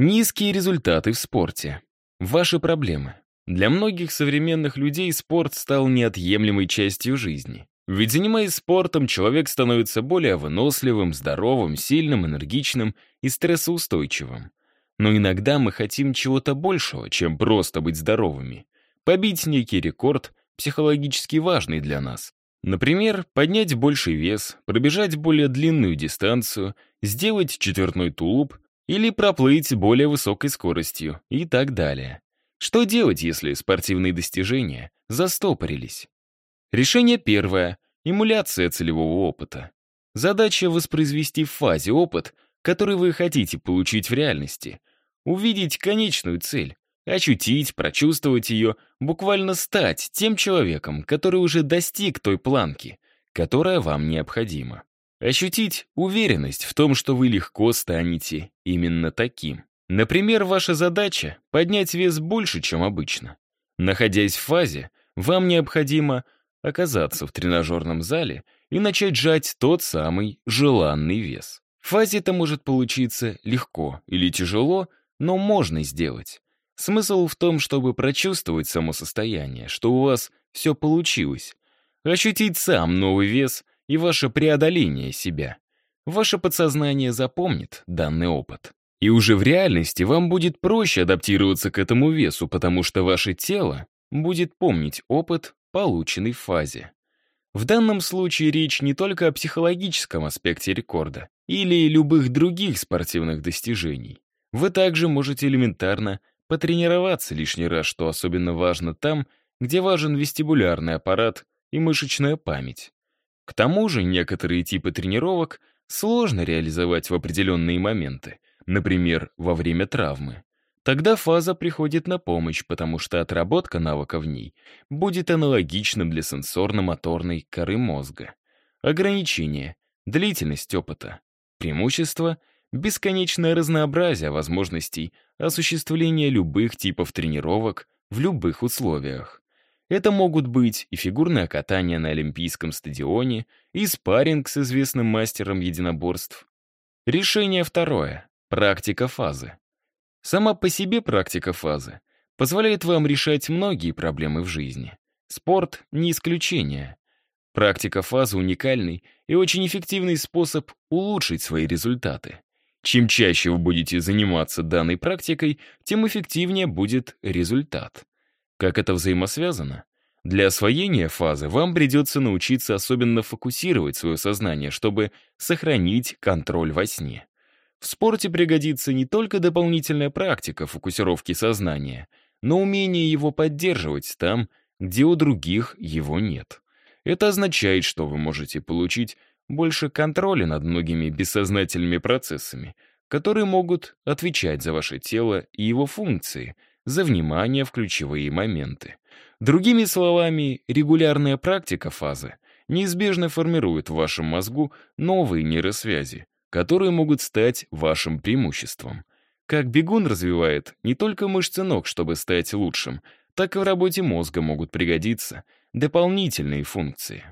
Низкие результаты в спорте. Ваши проблемы. Для многих современных людей спорт стал неотъемлемой частью жизни. Ведь занимаясь спортом, человек становится более выносливым, здоровым, сильным, энергичным и стрессоустойчивым. Но иногда мы хотим чего-то большего, чем просто быть здоровыми. Побить некий рекорд, психологически важный для нас. Например, поднять больший вес, пробежать более длинную дистанцию, сделать четвертной тулуп или проплыть более высокой скоростью и так далее. Что делать, если спортивные достижения застопорились? Решение первое — эмуляция целевого опыта. Задача воспроизвести в фазе опыт, который вы хотите получить в реальности. Увидеть конечную цель, ощутить, прочувствовать ее, буквально стать тем человеком, который уже достиг той планки, которая вам необходима. Ощутить уверенность в том, что вы легко станете именно таким. Например, ваша задача — поднять вес больше, чем обычно. Находясь в фазе, вам необходимо оказаться в тренажерном зале и начать жать тот самый желанный вес. В фазе это может получиться легко или тяжело, но можно сделать. Смысл в том, чтобы прочувствовать само состояние, что у вас все получилось, ощутить сам новый вес и ваше преодоление себя. Ваше подсознание запомнит данный опыт. И уже в реальности вам будет проще адаптироваться к этому весу, потому что ваше тело будет помнить опыт, полученный в фазе. В данном случае речь не только о психологическом аспекте рекорда или любых других спортивных достижений. Вы также можете элементарно потренироваться лишний раз, что особенно важно там, где важен вестибулярный аппарат и мышечная память. К тому же некоторые типы тренировок сложно реализовать в определенные моменты, например, во время травмы. Тогда фаза приходит на помощь, потому что отработка навыка в ней будет аналогичным для сенсорно-моторной коры мозга. Ограничение, длительность опыта, преимущество — бесконечное разнообразие возможностей осуществления любых типов тренировок в любых условиях. Это могут быть и фигурное катание на Олимпийском стадионе, и спарринг с известным мастером единоборств. Решение второе. Практика фазы. Сама по себе практика фазы позволяет вам решать многие проблемы в жизни. Спорт — не исключение. Практика фазы — уникальный и очень эффективный способ улучшить свои результаты. Чем чаще вы будете заниматься данной практикой, тем эффективнее будет результат. Как это взаимосвязано? Для освоения фазы вам придется научиться особенно фокусировать свое сознание, чтобы сохранить контроль во сне. В спорте пригодится не только дополнительная практика фокусировки сознания, но умение его поддерживать там, где у других его нет. Это означает, что вы можете получить больше контроля над многими бессознательными процессами, которые могут отвечать за ваше тело и его функции, за внимание в ключевые моменты. Другими словами, регулярная практика фазы неизбежно формирует в вашем мозгу новые нейросвязи, которые могут стать вашим преимуществом. Как бегун развивает не только мышцы ног, чтобы стать лучшим, так и в работе мозга могут пригодиться дополнительные функции.